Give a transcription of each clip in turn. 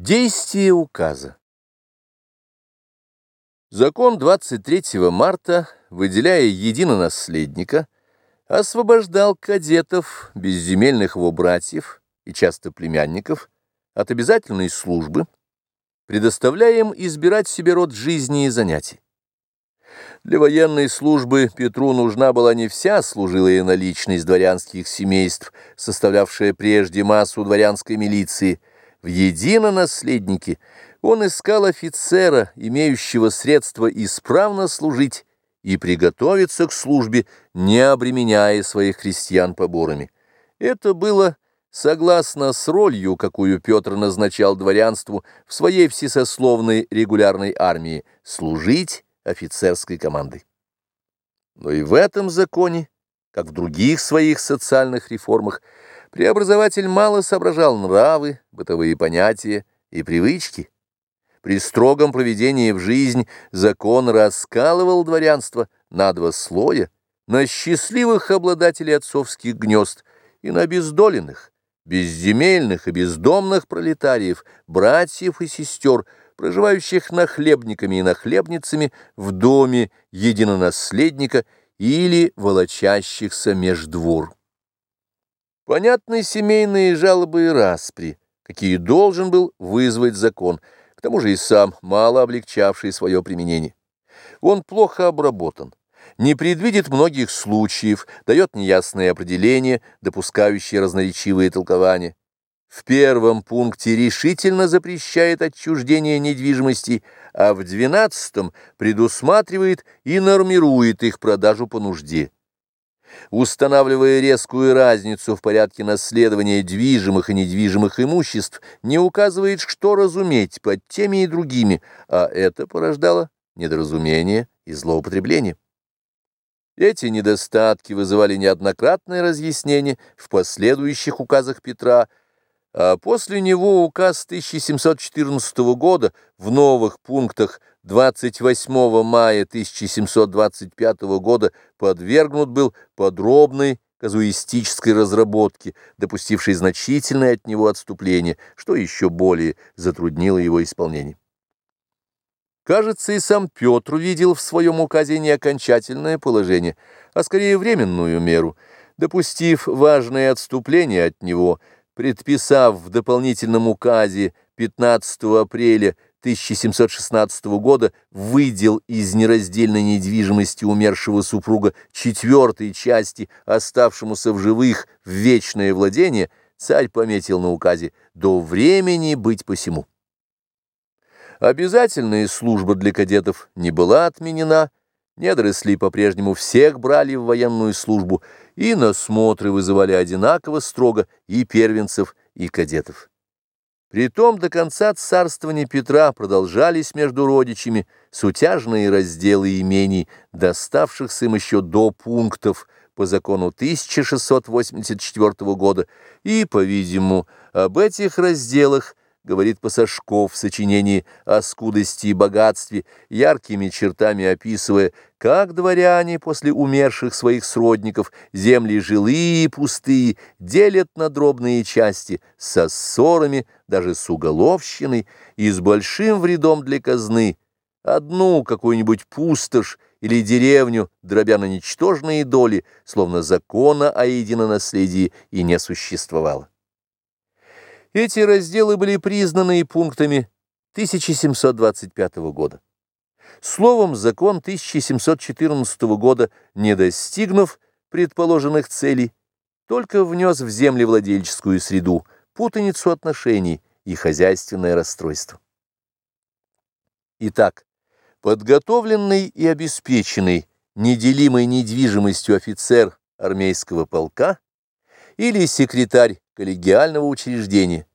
Действие указа. Закон 23 марта, выделяя единонаследника, освобождал кадетов, безземельных его братьев и часто племянников от обязательной службы, предоставляя им избирать себе род жизни и занятий. Для военной службы Петру нужна была не вся служилая наличность дворянских семейств, составлявшая прежде массу дворянской милиции – в единонаследнике он искал офицера, имеющего средства исправно служить и приготовиться к службе, не обременяя своих крестьян поборами. Это было согласно с ролью, какую Петр назначал дворянству в своей всесословной регулярной армии – служить офицерской командой. Но и в этом законе, как в других своих социальных реформах, Преобразователь мало соображал нравы, бытовые понятия и привычки. При строгом проведении в жизнь закон раскалывал дворянство на два слоя, на счастливых обладателей отцовских гнезд и на бездоленных, безземельных и бездомных пролетариев, братьев и сестер, проживающих нахлебниками и нахлебницами в доме единонаследника или волочащихся меж двор. Понятны семейные жалобы и распри, какие должен был вызвать закон, к тому же и сам, мало облегчавший свое применение. Он плохо обработан, не предвидит многих случаев, дает неясные определения, допускающие разноречивые толкования. В первом пункте решительно запрещает отчуждение недвижимости, а в двенадцатом предусматривает и нормирует их продажу по нужде устанавливая резкую разницу в порядке наследования движимых и недвижимых имуществ, не указывает, что разуметь под теми и другими, а это порождало недоразумение и злоупотребление. Эти недостатки вызывали неоднократное разъяснение в последующих указах Петра, а после него указ 1714 года в новых пунктах 28 мая 1725 года подвергнут был подробной казуистической разработке, допустившей значительное от него отступление, что еще более затруднило его исполнение. Кажется, и сам Петр видел в своем указе не окончательное положение, а скорее временную меру, допустив важное отступление от него, предписав в дополнительном указе 15 апреля 1716 года выдел из нераздельной недвижимости умершего супруга четвертой части, оставшемуся в живых в вечное владение, царь пометил на указе «до времени быть посему». Обязательная служба для кадетов не была отменена, недоросли по-прежнему всех брали в военную службу, и на смотры вызывали одинаково строго и первенцев, и кадетов. Притом до конца царствования Петра продолжались между родичами сутяжные разделы имений, доставшихся им еще до пунктов по закону 1684 года, и, по-видимому, об этих разделах говорит Пасашков в сочинении о скудости и богатстве, яркими чертами описывая, как дворяне после умерших своих сродников земли жилые и пустые делят на дробные части со ссорами, даже с уголовщиной и с большим вредом для казны, одну какую-нибудь пустошь или деревню, дробя на ничтожные доли, словно закона о единонаследии и не существовало. Эти разделы были признаны пунктами 1725 года. Словом, закон 1714 года, не достигнув предположенных целей, только внес в землевладельческую среду путаницу отношений и хозяйственное расстройство. Итак, подготовленный и обеспеченный неделимой недвижимостью офицер армейского полка или секретарь коллегиального учреждения.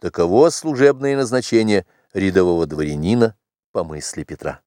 Таково служебное назначение рядового дворянина по мысли Петра.